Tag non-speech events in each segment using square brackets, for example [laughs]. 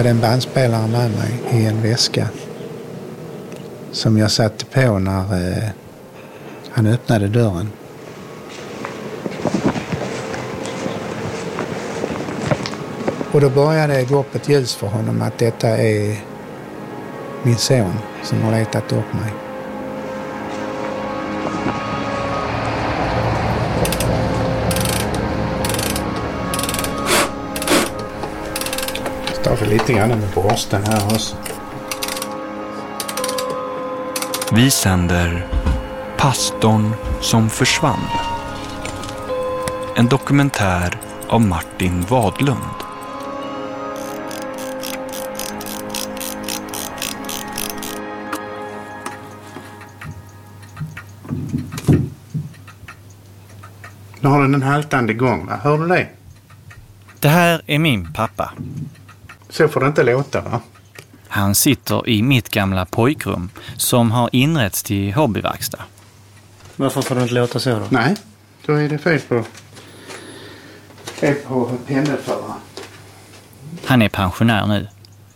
hade en bandspelare med mig i en väska som jag satte på när eh, han öppnade dörren. Och då började det gå upp ett ljus för honom att detta är min son som har letat upp mig. Tar lite grann med borsten här också. Vi sänder Pastorn som försvann. En dokumentär av Martin Wadlund. Nu har den en haltande gång. Va? Hör du det? Det här är min pappa. Så får det inte låta va? Han sitter i mitt gamla pojkrum som har inretts till hobbyverkstad. Varför får det inte låta så då? Nej, då är det fel på, fel på pendelföraren. Han är pensionär nu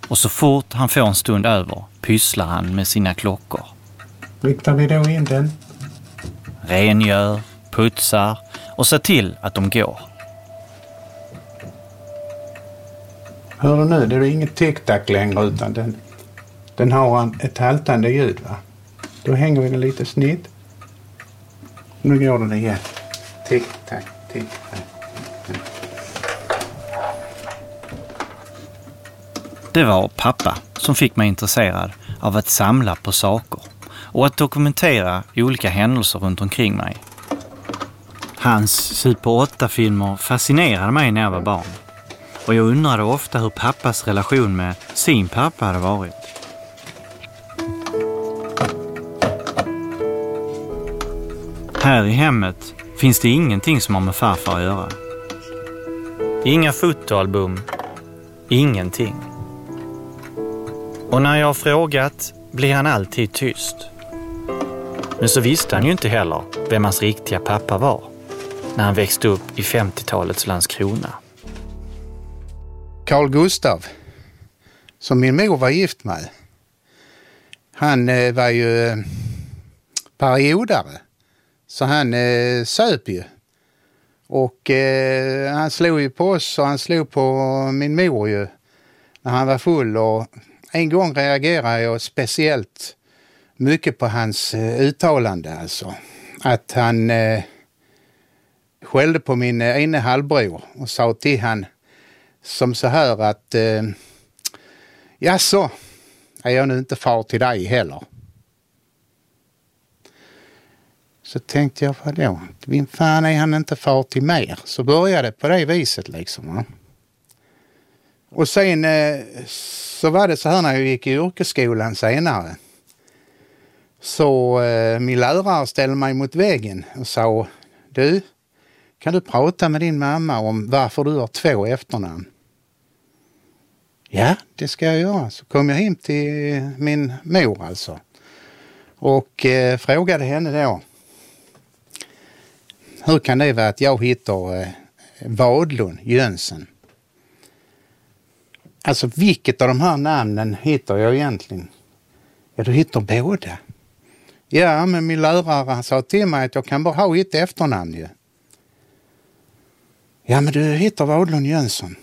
och så fort han får en stund över pysslar han med sina klockor. Riktar vi då in den? Rengör, putsar och ser till att de går. Hör du nu? Det är inget tic-tac längre utan den, den har en, ett haltande ljud. Va? Då hänger vi den lite snitt. Nu går den igen. Tic-tac, tic-tac. Det var pappa som fick mig intresserad av att samla på saker och att dokumentera olika händelser runt omkring mig. Hans Super 8-filmer fascinerade mig när jag var barn. Och jag undrade ofta hur pappas relation med sin pappa hade varit. Här i hemmet finns det ingenting som har med farfar att göra. Inga fotoalbum. Ingenting. Och när jag har frågat blir han alltid tyst. Men så visste han ju inte heller vem hans riktiga pappa var när han växte upp i 50-talets Landskrona. Carl Gustav, som min mor var gift med, han eh, var ju eh, periodare. Så han eh, söp ju. Och eh, han slog ju på oss och han slog på min mor ju när han var full. Och en gång reagerade jag speciellt mycket på hans eh, uttalande alltså. Att han eh, skällde på min eh, ene halvbror och sa till han som så här att eh, jaså, är jag nu inte far till dig heller? Så tänkte jag, vadå? Vem fan är han inte far till mer? Så började det på det viset liksom. Va? Och sen eh, så var det så här när jag gick i yrkesskolan senare. Så eh, min lärare ställde mig mot väggen och sa, du, kan du prata med din mamma om varför du har två efternamn? Ja, det ska jag göra. Så kom jag hem till min mor alltså. Och eh, frågade henne då. Hur kan det vara att jag hittar eh, Vadlund Jönsson? Alltså vilket av de här namnen hittar jag egentligen? Ja, du hittar båda. Ja, men min lärare sa till mig att jag kan bara ha ett efternamn ju. Ja, men du hittar Vadlund Jönsson.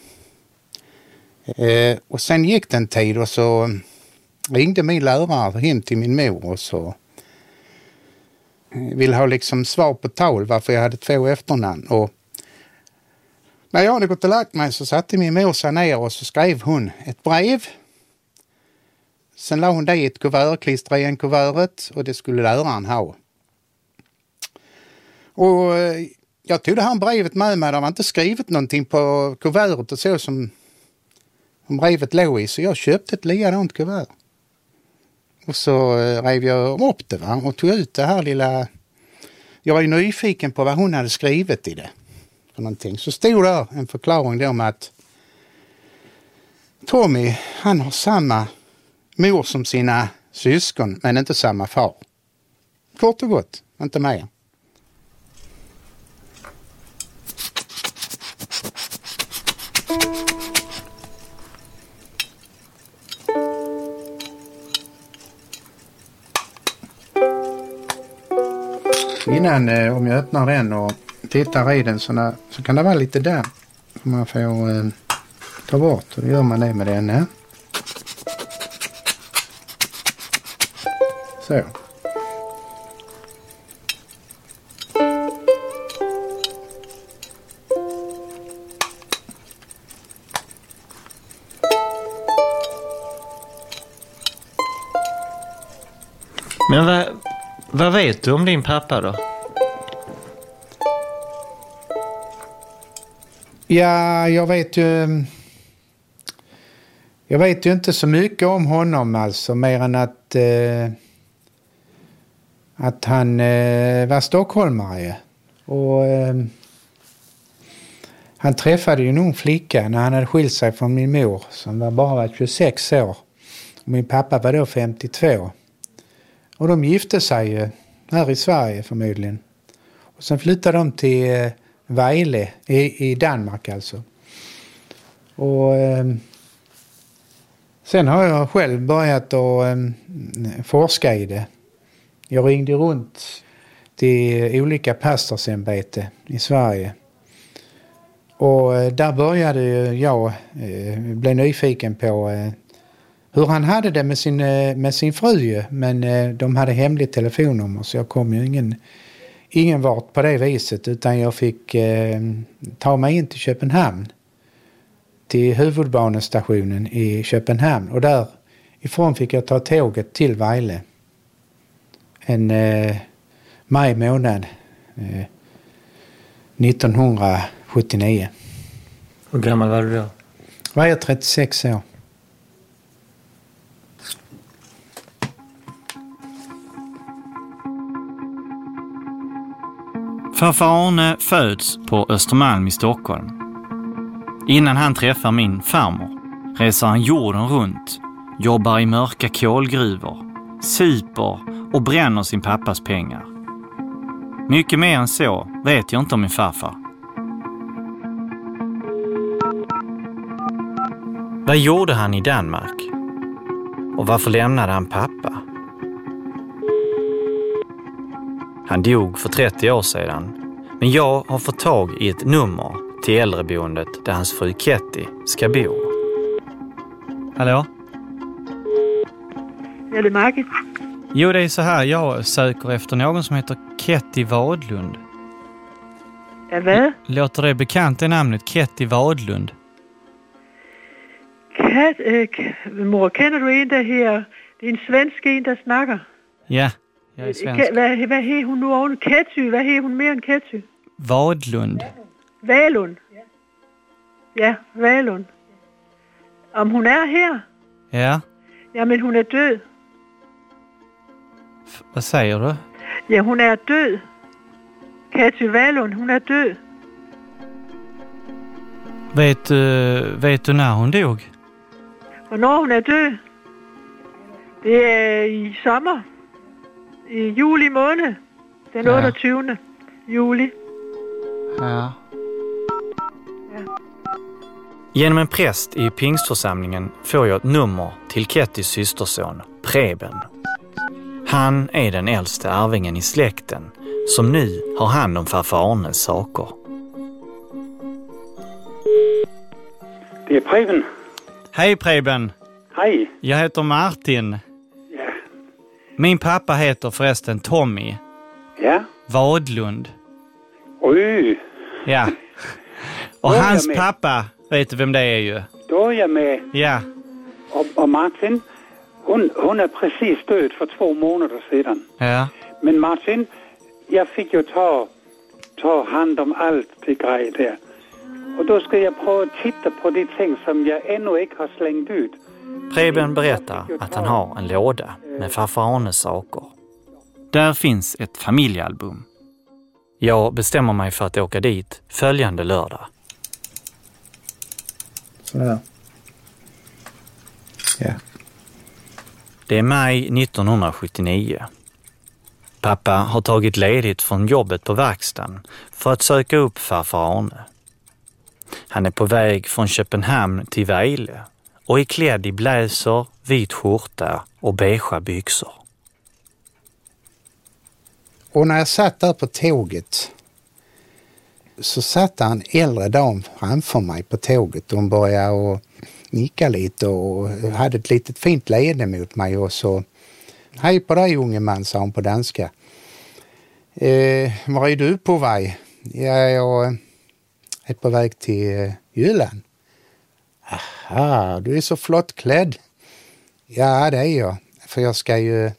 Eh, och sen gick det en tid och så ringde min lärare hem till min mor och så eh, ville ha liksom svar på tal varför jag hade två efternamn. Och när jag hade gått och lagt mig så satte min mor sig ner och så skrev hon ett brev. Sen la hon det i ett kuvert, klistrade igen kuvertet och det skulle läraren ha. Och eh, jag tog det här brevet med mig. Det var inte skrivet någonting på kuvertet och så som brevet låg i. Så jag köpte ett likadant kuvert. Och så eh, rev jag upp det va? och tog ut det här lilla... Jag var ju nyfiken på vad hon hade skrivit i det. För någonting. Så stod där en förklaring då att Tommy, han har samma mor som sina syskon men inte samma far. Kort och gott, inte mer. Innan, eh, om jag öppnar den och tittar i den så, så kan det vara lite där. Man får eh, ta bort och då gör man det med den här. Så. Vet du om din pappa då? Ja, jag vet ju... Mm, jag vet ju inte så mycket om honom alltså, mer än att... Eh, att han eh, var stockholmare. Och... Eh, han träffade ju en ung flicka när han hade skilt sig från min mor som var bara 26 år. Och min pappa var då 52. Och de gifte sig ju här i Sverige förmodligen. Och sen flyttade de till eh, Vejle i, i Danmark alltså. Och eh, sen har jag själv börjat att eh, forska i det. Jag ringde runt till olika pastorsämbete i Sverige. Och eh, där började jag eh, bli nyfiken på eh, hur han hade det med sin, eh, med sin fru. Men eh, de hade hemligt telefonnummer så jag kom ju ingen, ingen vart på det viset. Utan jag fick eh, ta mig in till Köpenhamn. Till huvudbanestationen i Köpenhamn. Och därifrån fick jag ta tåget till Vejle. En eh, maj månad eh, 1979. Hur gammal var du då? Var jag 36 år. Farfar Arne föds på Östermalm i Stockholm. Innan han träffar min farmor reser han jorden runt, jobbar i mörka kolgruvor, super och bränner sin pappas pengar. Mycket mer än så vet jag inte om min farfar. Vad gjorde han i Danmark? Och varför lämnade han pappa? Han dog för 30 år sedan. Men jag har fått tag i ett nummer till äldreboendet där hans fru Ketty ska bo. Hallå? Ja, det är Margit. Jo, det är så här. Jag söker efter någon som heter Ketty Wadlund. Vad? Låter det bekant det namnet? Ketty Wadlund? Kat, k- mor, kender du en, der her? Det er en svensk en, der snakker. Ja, jag är svensk. hvad, hvad hed hun nu oven? Ketty. Hvad hed hun mere end Ketty? Wadlund. Valund. Ja, Valund. Om hun er her? Ja, Jamen, hun er død. F- vad säger du? Ja, hun er død. Ketty Valund, hun er død. Vet, du, vet du när hon dog? Hvornår hun er død? Det er i sommer. I juli måned. Den Ja. 28. juli. Ja. Genom en präst i pingstförsamlingen får jag ett nummer till Kettys systerson, Preben. Han är den äldste arvingen i släkten som nu har hand om farfar Arnes saker. Det er Preben. Hej Preben! Hej. Jag heter Martin. Min pappa heter förresten Tommy Ja. Wadlund. Oj, Ja. Och hans med. pappa, vet du vem det är ju? då är jag med. Ja. Och, och Martin, hon, hon är precis död för två månader sedan. Ja. Men Martin, jag fick ju ta, ta hand om allt det grej där. Och då ska jag pröva att titta på de ting som jag ännu inte har slängt ut. Preben berättar att han har en låda med farfar Arnes saker. Där finns ett familjealbum. Jag bestämmer mig för att åka dit följande lördag. Sådär. Ja. Det är maj 1979. Pappa har tagit ledigt från jobbet på verkstaden för att söka upp farfar Arne. Han är på väg från Köpenhamn till Vejle och är klädd i blazer, vit skjorta och beigea byxor. Och när jag satt där på tåget så satt en äldre dam framför mig på tåget. Hon började och nicka lite och hade ett litet fint leende mot mig och så Hej på dig unge man, sa hon på danska. Eh, var är du på väg? Ja, jag är på väg till eh, Jylland. Aha, du är så flott klädd. Ja, det är jag. För jag ska ju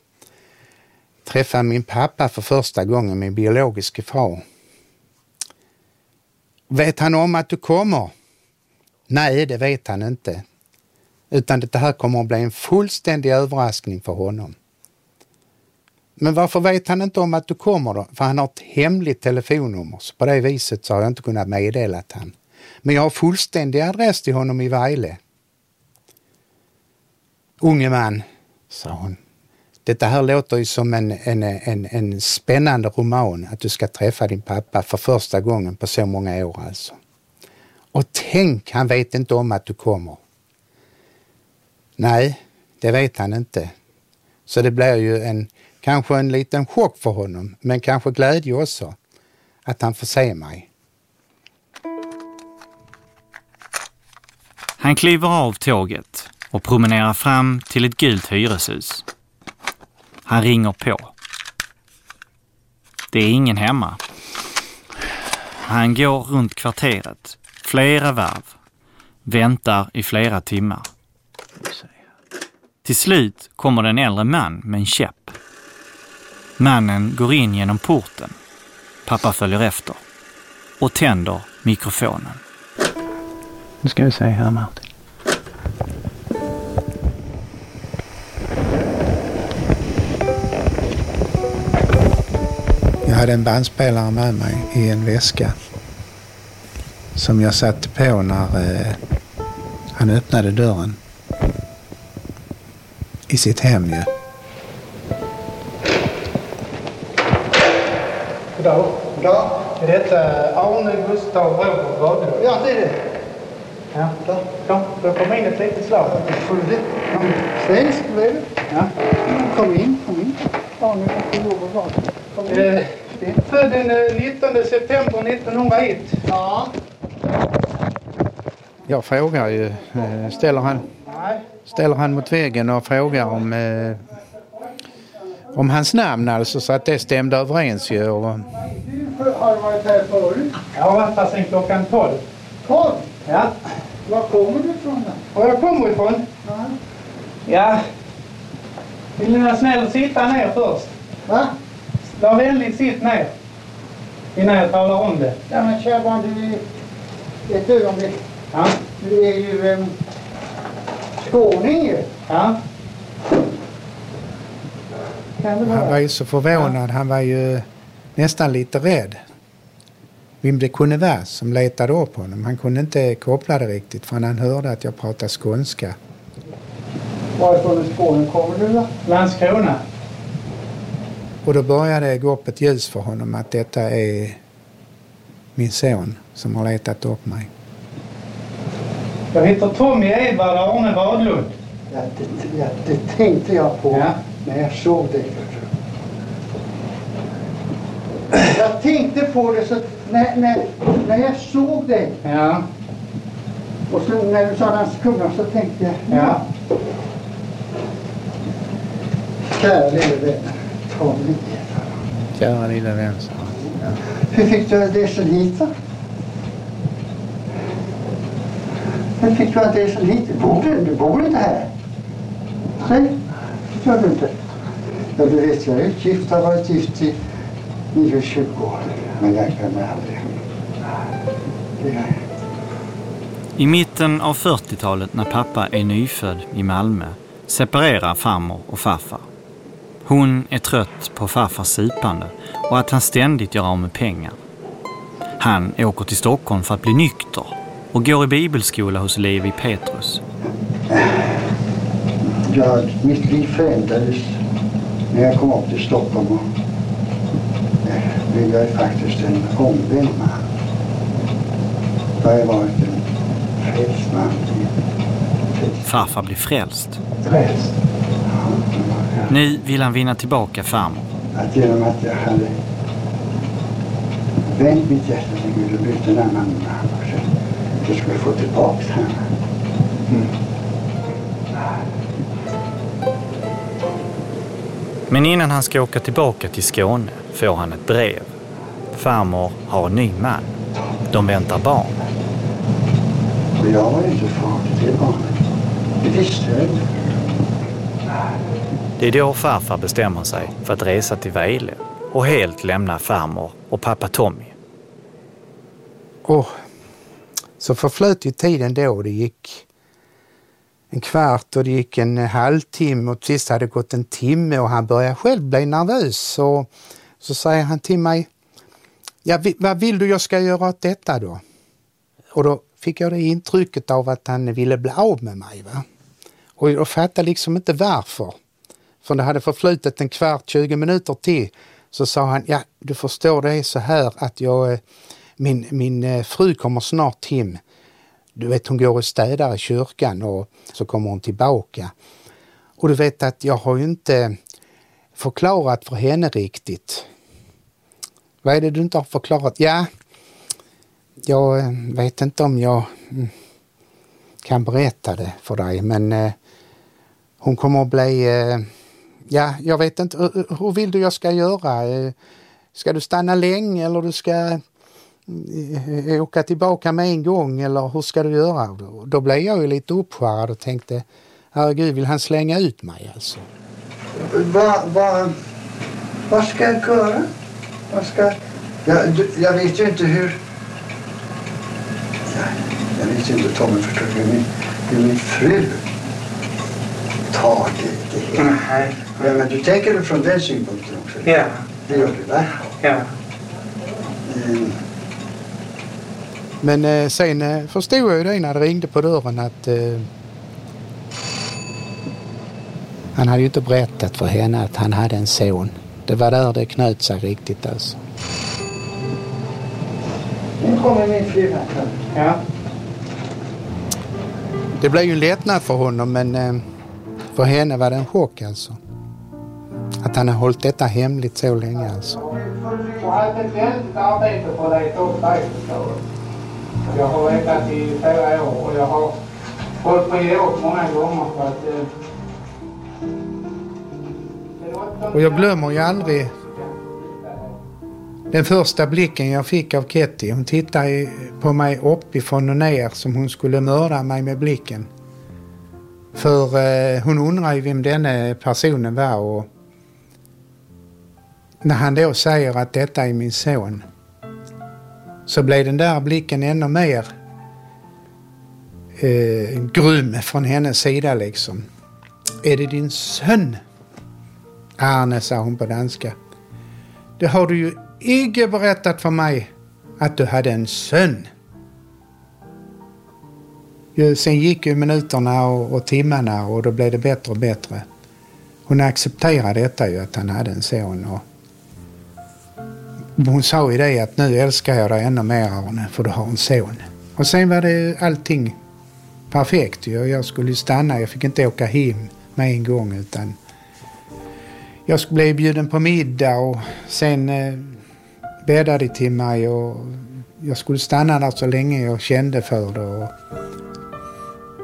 träffa min pappa för första gången, min biologiska far. Vet han om att du kommer? Nej, det vet han inte. Utan det här kommer att bli en fullständig överraskning för honom. Men varför vet han inte om att du kommer då? För han har ett hemligt telefonnummer, så på det viset så har jag inte kunnat meddela han. Men jag har fullständig adress till honom i Vejle. Unge man, sa hon. Detta här låter ju som en, en, en, en spännande roman, att du ska träffa din pappa för första gången på så många år alltså. Och tänk, han vet inte om att du kommer. Nej, det vet han inte. Så det blir ju en, kanske en liten chock för honom, men kanske glädje också, att han får se mig. Han kliver av tåget och promenerar fram till ett gult hyreshus. Han ringer på. Det är ingen hemma. Han går runt kvarteret, flera varv, väntar i flera timmar. Till slut kommer det en äldre man med en käpp. Mannen går in genom porten. Pappa följer efter och tänder mikrofonen. Nu ska vi se här Martin. Jag hade en bandspelare med mig i en väska som jag satte på när eh, han öppnade dörren i sitt hem ju. Goddag. Goddag. Är detta Arne Gustav Robert? Ja, det är det. Ja. Kom, då kom in ett litet slag. Får du det? Ja, Svensk blev det. Ja. Kom in, kom in. Ja, nu kan du jobba var. Kom in. Eh, född den eh, 19 september 1901. Ja. Jag frågar ju, eh, ställer han, Nej. ställer han mot väggen och frågar om, eh, om hans namn alltså så att det stämde överens ju. Och, Du har varit här förut. jag har varit här sedan klockan 12. Tolv. Ja. Var kommer du ifrån då? Var jag kommer ifrån? Ja. Ja. Vill ni vara snäll och sitta ner först? Va? Var vänlig sitt ner. Innan jag talar om det. Ja, men kära barn, du är ett ögonblick. Ja. Du är ju um, skåning ju. Ja. Han var ju så förvånad. Han var ju nästan lite rädd. Vem det kunde vara som letade upp honom. Han kunde inte koppla det riktigt för han hörde att jag pratade skånska. Varifrån i Skåne kommer du då? Landskrona. Och då började det gå upp ett ljus för honom att detta är min son som har letat upp mig. Jag heter Tommy Edvard Arne Wadlund. Ja, det, ja, det tänkte jag på Ja. när jag såg dig. Jag tänkte på det så när, när, när jag såg dig Ja, och så när du sa Landskrona så tänkte jag ja. Kära lille vän, Tommy. Kära lilla vän, sa han. Hur fick du adressen hit då? Hur fick du adressen hit? Du bor, du bor inte här. Nej, det gör du inte. Ja, du vet, jag är gift, har varit gift i 29 år. Men jag glömmer aldrig. I mitten av 40-talet när pappa är nyfödd i Malmö separerar farmor och farfar. Hon är trött på farfars supande och att han ständigt gör av med pengar. Han åker till Stockholm för att bli nykter och går i bibelskola hos Levi Petrus. Ja, mitt liv förändrades när jag kom upp till Stockholm. Blev jag faktiskt en omvänd man. Då har jag varit en frälst man. Farfar blir frälst. Frälst? Nu vill han vinna tillbaka farmor. att genom att jag hade vänt mitt hjärta till Gud och bytt en annan man också, att jag skulle få tillbaks henne. Mm. Men innan han ska åka tillbaka till Skåne får han ett brev. Farmor har en ny man. De väntar barn. Och jag var inte fader till barnet. Det visste jag inte. Det är då farfar bestämmer sig för att resa till Vejle och helt lämna farmor och pappa Tommy. Och så förflöt ju tiden då. Det gick en kvart och det gick en halvtimme och till sist hade det gått en timme och han började själv bli nervös. Och så säger han till mig, ja, vad vill du jag ska göra åt detta då? Och då fick jag det intrycket av att han ville bli av med mig. Va? Och jag fattade liksom inte varför. För det hade förflutit en kvart, 20 minuter till. Så sa han, ja du förstår det är så här att jag, eh, min, min eh, fru kommer snart hem. Du vet hon går och städar i kyrkan och så kommer hon tillbaka. Och du vet att jag har ju inte förklarat för henne riktigt. Vad är det du inte har förklarat? Ja, jag eh, vet inte om jag mm, kan berätta det för dig men eh, hon kommer att bli, eh, ja jag vet inte, hur vill du jag ska göra? Ska du stanna länge eller du ska mm, åka tillbaka med en gång eller hur ska du göra? Då blev jag ju lite uppskärrad och tänkte, herregud vill han slänga ut mig alltså? Vad va, va ska jag göra? Vad ska, jag, jag vet ju inte hur... Jag, jag vet ju inte, Tommy förstår du, hur min, hur min fru tar det, det hela. Nej. Ja, men du tänker det från den synpunkten också? Ja. Det gör du va? Ja. Mm. Men eh, sen eh, förstod jag ju det när det ringde på dörren att eh, han hade ju inte berättat för henne att han hade en son. Det var där det knöt sig riktigt alltså. Nu kommer min fru. Ja. Det blev ju en lättnad för honom men eh, för henne var det en chock alltså. Att han har hållit detta hemligt så länge alltså. Jag har haft ett väldigt arbete för att leta upp dig. Jag har vetat i flera år och jag har hållit på att ge upp många gånger för att... Och jag glömmer ju aldrig den första blicken jag fick av Ketty. Hon tittade på mig uppifrån och ner som hon skulle mörda mig med blicken. För eh, hon undrar ju vem denna personen var och när han då säger att detta är min son så blev den där blicken ännu mer eh, grym från hennes sida liksom. Är det din son? Arne, sa hon på danska. Det har du ju icke berättat för mig att du hade en son. Sen gick ju minuterna och, och timmarna och då blev det bättre och bättre. Hon accepterade detta ju att han hade en son. Och hon sa ju det att nu älskar jag dig ännu mer Arne för du har en son. Och sen var det allting perfekt ju. Jag skulle stanna, jag fick inte åka hem med en gång utan jag blev bjuden på middag och sen eh, bäddade till mig och jag skulle stanna där så länge jag kände för det. Och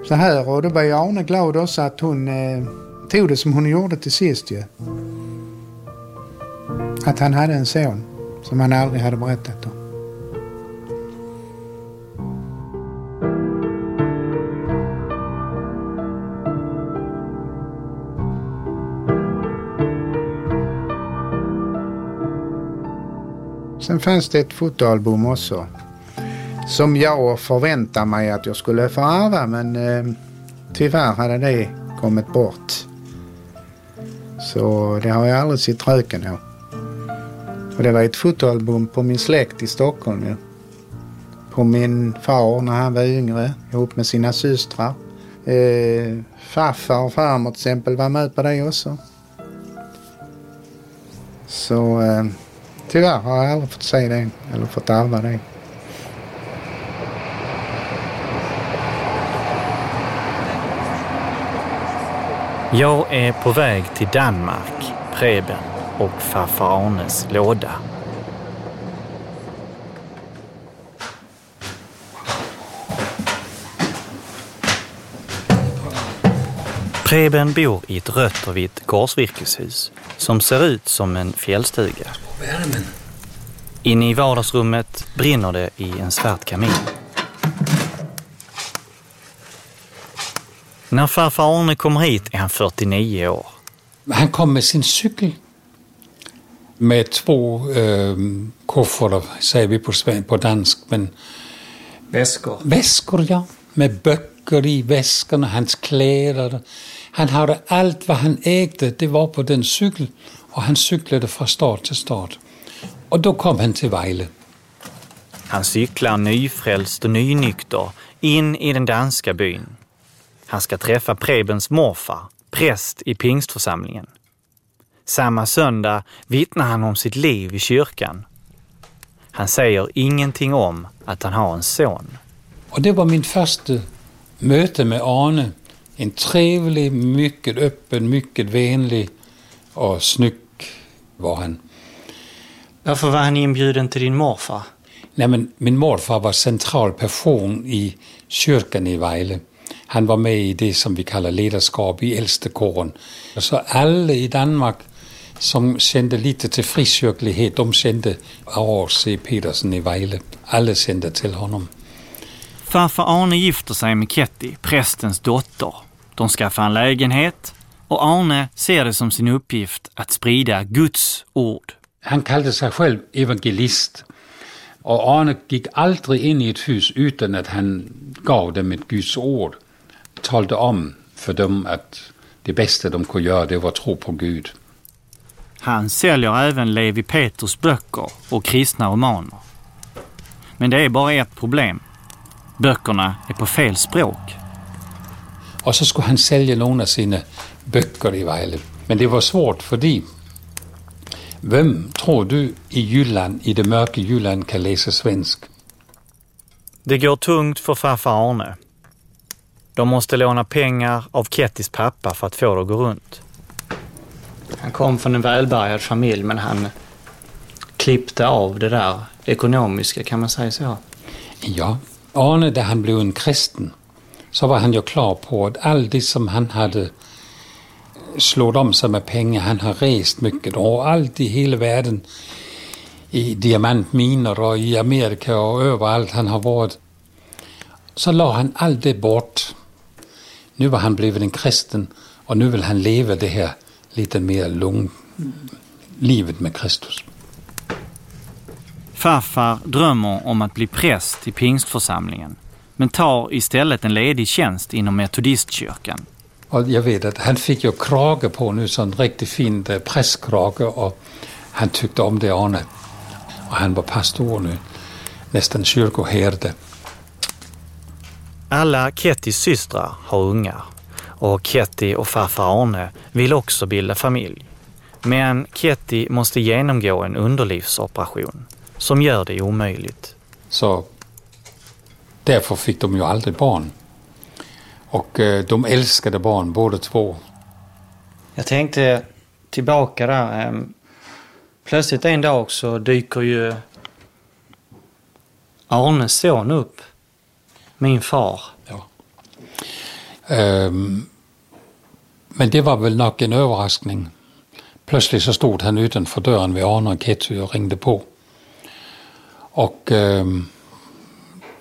så här och då var ju Arne glad också att hon eh, tog det som hon gjorde till sist ju. Att han hade en son som han aldrig hade berättat om. Sen fanns det ett fotoalbum också. Som jag förväntade mig att jag skulle få ärva men eh, tyvärr hade det kommit bort. Så det har jag aldrig sett röken av. Och det var ett fotoalbum på min släkt i Stockholm. Ja. På min far när han var yngre ihop med sina systrar. Eh, farfar och farmor till exempel var med på det också. Så eh, tyvärr har jag aldrig fått se det eller fått ärva det. Jag är på väg till Danmark, Preben. och farfar Arnes låda. Preben bor i ett rött och vitt korsvirkeshus som ser ut som en fjällstuga. Inne i vardagsrummet brinner det i en svart kamin. När farfar Arne kommer hit är han 49 år. Han kom med sin cykel med två eh, kofferter, säger vi på, på dansk, men Väskor. väskor ja. Med böcker i väskorna, hans kläder. Han hade allt vad han ägde, det var på den cykel. Och han cyklade från stad till stad. Och då kom han till Vejle. Han cyklar nyfrälst och nynykter in i den danska byn. Han ska träffa Prebens morfar, präst i pingstförsamlingen. Samma söndag vittnar han om sitt liv i kyrkan. Han säger ingenting om att han har en son. Och det var min första möte med Arne. En trevlig, mycket öppen, mycket vänlig och snygg var han. Varför var han inbjuden till din morfar? Nej, men min morfar var central person i kyrkan i Vejle. Han var med i det som vi kallar ledarskap i äldstekåren. Så alla i Danmark som kände lite till frikyrklighet, de kände Aar C. Petersen i Vejle. Alla kände till honom. Farfar Arne gifter sig med Ketty, prästens dotter. De skaffar en lägenhet och Arne ser det som sin uppgift att sprida Guds ord. Han kallade sig själv evangelist. Och Arne gick aldrig in i ett hus utan att han gav dem ett Guds ord. Talade om för dem att det bästa de kunde göra det var att tro på Gud. Han säljer även Levi Peters böcker och kristna romaner. Men det är bara ett problem. Böckerna är på fel språk. Och så skulle han sälja några av sina böcker i Vejle. Men det var svårt för Vem tror du i Jylland, i det mörka Jylland, kan läsa svensk? Det går tungt för farfar Arne. De måste låna pengar av Kettys pappa för att få det att gå runt. Han kom från en välbärgad familj men han klippte av det där ekonomiska, kan man säga så? Ja, Arne, da han blev en kristen, så var han ju klar på att allt det som han hade slår om sig med pengar, han har rest mycket och allt i hela världen, i diamantminer och i Amerika och överallt han har varit, så la han allt det bort. Nu var han blivit en kristen och nu vill han leva det här lite mer lugnt livet med Kristus. Farfar drömmer om att bli präst i pingstförsamlingen men tar istället en ledig tjänst inom metodistkyrkan. Och jag vet att han fick ju krage på nu, sån riktigt fin eh, prästkrage och han tyckte om det Arne. Och han var pastor nu, nästan kyrkoherde. Alla Kettys systrar har ungar och Ketty och farfar Arne vill också bilda familj. Men Ketty måste genomgå en underlivsoperation som gör det omöjligt. Så därför fick de ju aldrig barn. Och eh, de älskade barn båda två. Jag tänkte tillbaka där. ehm, Plötsligt en dag så dyker ju Arnes son upp. Min far. Ehm, men det var väl nog en överraskning. Plötsligt så stod han utanför dörren vid Arne och Ketty och ringde på. Och ehm,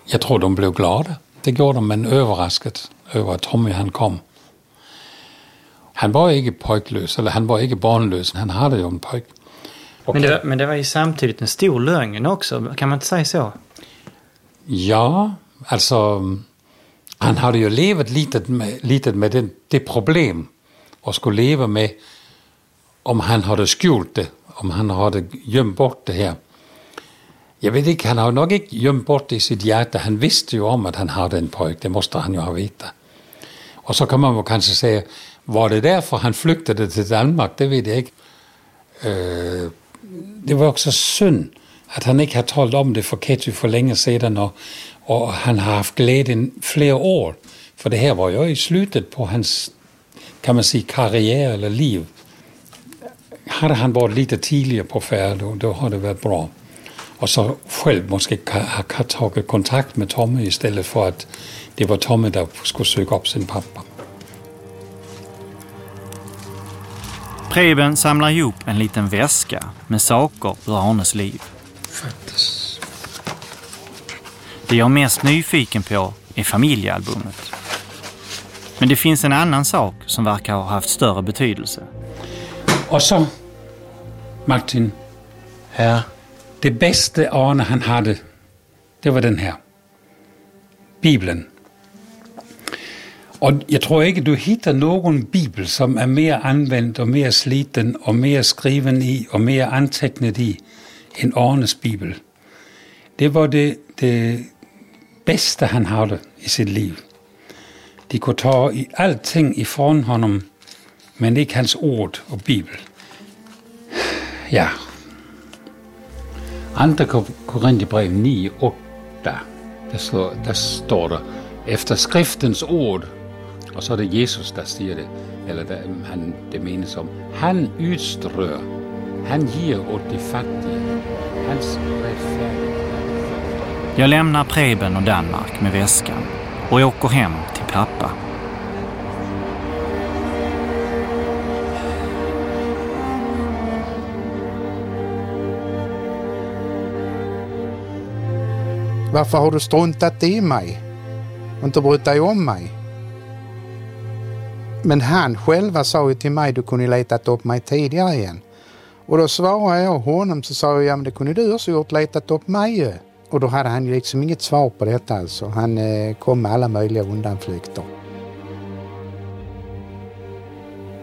jag tror de blev glada. Det gjorde de, men överraskat över att Tommy han kom. Han var inte pojklös, eller han var inte barnlös, han hade ju en pojk. Men, det, men det var ju samtidigt en stor lögn också. Kan man inte säga så? Ja, alltså han hade ju levat lite med, lite med det, det problem och skulle leva med om han hade skjult det, om han hade gömt bort det här. Jag vet inte, han har nog inte gömt bort det i sitt hjärta. Han visste ju om att han hade en pojk, det måste han ju ha vetat. Och så kan man väl kanske säga, var det därför han flyktade till Danmark? Det vet jag inte. Øh, det var också synd att han inte har talat om det för Ketty för länge sedan och, och han har haft glädjen flera år. För det här var ju i slutet på hans, kan man säga, karriär eller liv. hade han varit lite tidigare på färd, då, då hade det varit bra. Och så själv måste ka- ha ka- tagit kontakt med Tommy istället för att det var Tommy där skulle söka upp sin pappa. Preben samlar ihop en liten väska med saker ur Arnes liv. Det jag är mest nyfiken på är familjealbumet. Men det finns en annan sak som verkar ha haft större betydelse. Och så, Martin, Ja det bästa Arne han hade, det var den här. Bibeln. Och jag tror inte du hittar någon bibel som är mer använd och mer sliten och mer skriven i och mer antecknad i än Arnes bibel. Det var det, det bästa han hade i sitt liv. De kunde ta i allting ifrån honom, men inte hans ord och bibel. Ja. Andra Korinthierbrev 9, 8. Där, står, där står det efter skriftens ord, och så är det Jesus där säger det, eller det, han, det menas som. han utströr, han ger åt de fattiga, hans rättfärdighet. Jag lämnar Preben och Danmark med väskan och åker hem Varför har du struntat i mig? Och inte brytt dig om mig? Men han själva sa ju till mig du kunde letat upp mig tidigare igen. Och då svarade jag honom så sa jag ja men det kunde du också gjort, letat upp mig ju. Och då hade han ju liksom inget svar på detta alltså. Han eh, kom med alla möjliga undanflykter.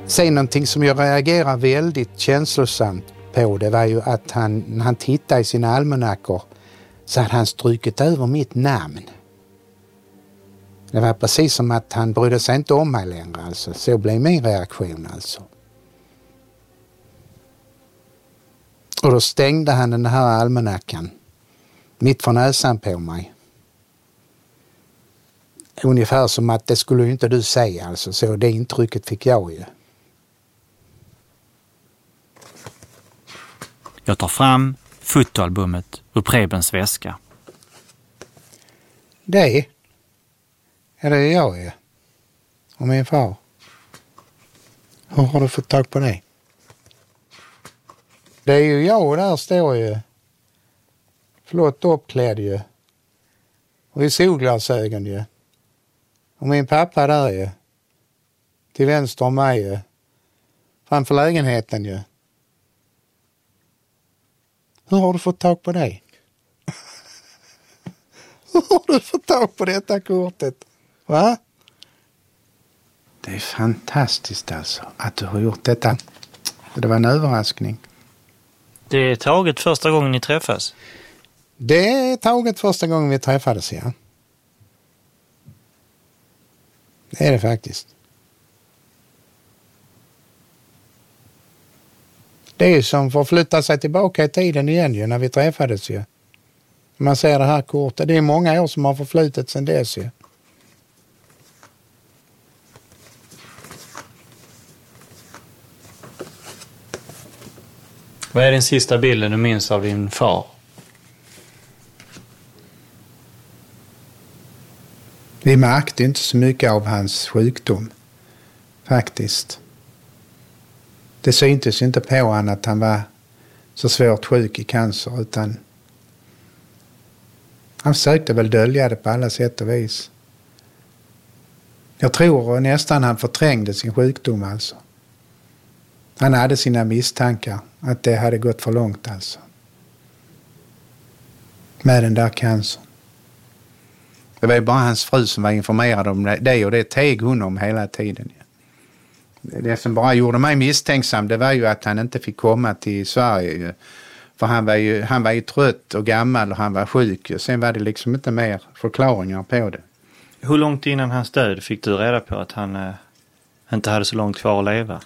Sen någonting som jag reagerar väldigt känslosamt på det var ju att han, när han tittade i sina almanackor så hade han strukit över mitt namn. Det var precis som att han brydde sig inte om mig längre alltså. Så blev min reaktion alltså. Och då stängde han den här almanackan mitt för näsan på mig. Ungefär som att det skulle ju inte du säga alltså. Så det intrycket fick jag ju. Jag tar fram fotoalbumet ur Prebens väska. Det? Ja, det är jag ju. Och min far. Hur har du fått tag på det? Det är ju jag och där står ju. Flott uppklädd ju. Och i solglasögon ju. Och min pappa där ju. Till vänster om mig ju. Framför lägenheten ju. Hur har du fått tag på det? [laughs] Hur har du fått tag på detta kortet? Va? Det är fantastiskt alltså att du har gjort detta. Det var en överraskning. Det är taget första gången ni träffas. Det är taget första gången vi träffades, ja. Det är det faktiskt. Det är ju som för att flytta sig tillbaka i tiden igen ju, när vi träffades ju. Man ser det här kortet. Det är många år som har förflutit sedan dess ju. Vad är den sista bilden du minns av din far? Vi märkte inte så mycket av hans sjukdom. Faktiskt. Det syntes inte på honom att han var så svårt sjuk i cancer utan han försökte väl dölja det på alla sätt och vis. Jag tror nästan han förträngde sin sjukdom alltså. Han hade sina misstankar att det hade gått för långt alltså. Med den där cancern. Det var ju bara hans fru som var informerad om det och det teg hon om hela tiden. Det som bara gjorde mig misstänksam det var ju att han inte fick komma till Sverige. För han var ju, han var ju trött och gammal och han var sjuk. Sen var det liksom inte mer förklaringar på det. Hur långt innan hans död fick du reda på att han eh, inte hade så långt kvar att leva?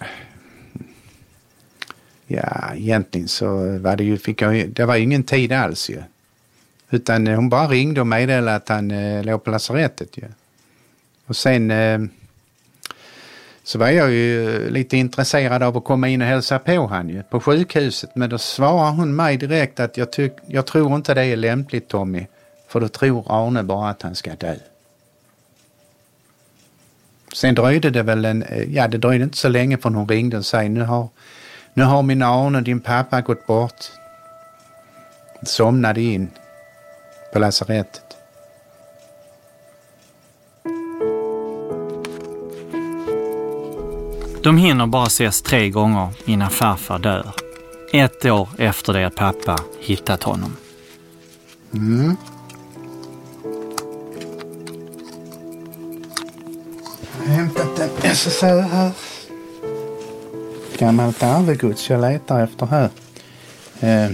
Ja, egentligen så var det ju, fick jag, det var ingen tid alls ju. Utan hon bara ringde och meddelade att han eh, låg på lasarettet ju. Och sen eh, så var jag ju eh, lite intresserad av att komma in och hälsa på han ju, på sjukhuset. Men då svarar hon mig direkt att jag, tyck, jag tror inte det är lämpligt Tommy. För då tror Arne bara att han ska dö. Sen dröjde det väl en, eh, ja det dröjde inte så länge förrän hon ringde och sa nu har, nu har min Arne, din pappa, gått bort. Somnade in på lasarettet. De hinner bara ses tre gånger innan farfar dör. Ett år efter det att pappa hittat honom. Mm. Jag har hämtat en SSÖ här. Gammalt arvegods jag letar efter här. Eh,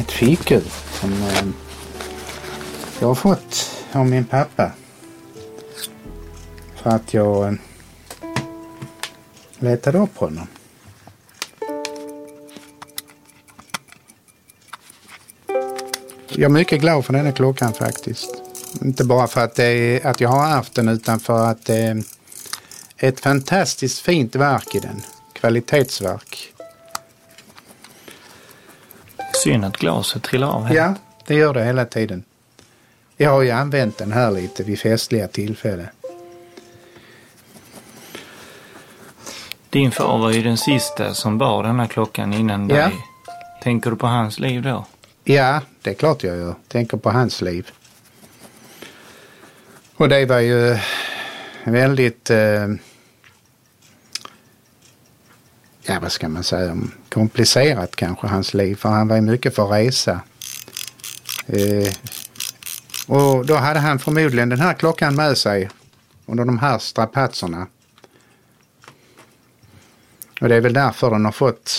ett fickur som eh, jag har fått av min pappa. För att jag letade upp honom. Jag är mycket glad för denna klockan faktiskt. Inte bara för att, det är, att jag har haft den utan för att det är ett fantastiskt fint verk i den. Kvalitetsverk. Synd att glaset trillar av här. Ja, det gör det hela tiden. Jag har ju använt den här lite vid festliga tillfällen. Din far var ju den sista som bar den här klockan innan Ja. dig. Tänker du på hans liv då? Ja, det är klart jag gör. Tänker på hans liv. Och det var ju väldigt, eh, ja vad ska man säga, komplicerat kanske hans liv. För han var ju mycket för resa. Eh, och då hade han förmodligen den här klockan med sig under de här strapatserna. Och det är väl därför den har fått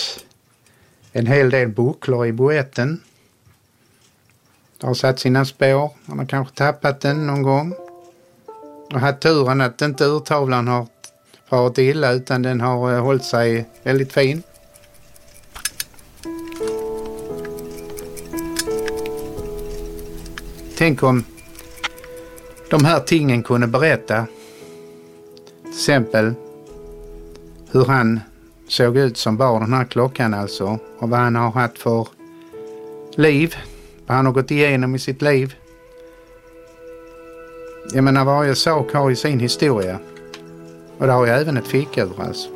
en hel del bucklor i boetten. Det har satt sina spår. Han har kanske tappat den någon gång. Och haft turen att inte urtavlan har farit illa utan den har eh, hållit sig väldigt fin. Tänk om de här tingen kunde berätta. Till exempel hur han såg ut som bar den här klockan alltså och vad han har haft för liv. Vad han har gått igenom i sitt liv. Jag menar varje sak har ju sin historia. Och det har ju även ett fickur alltså.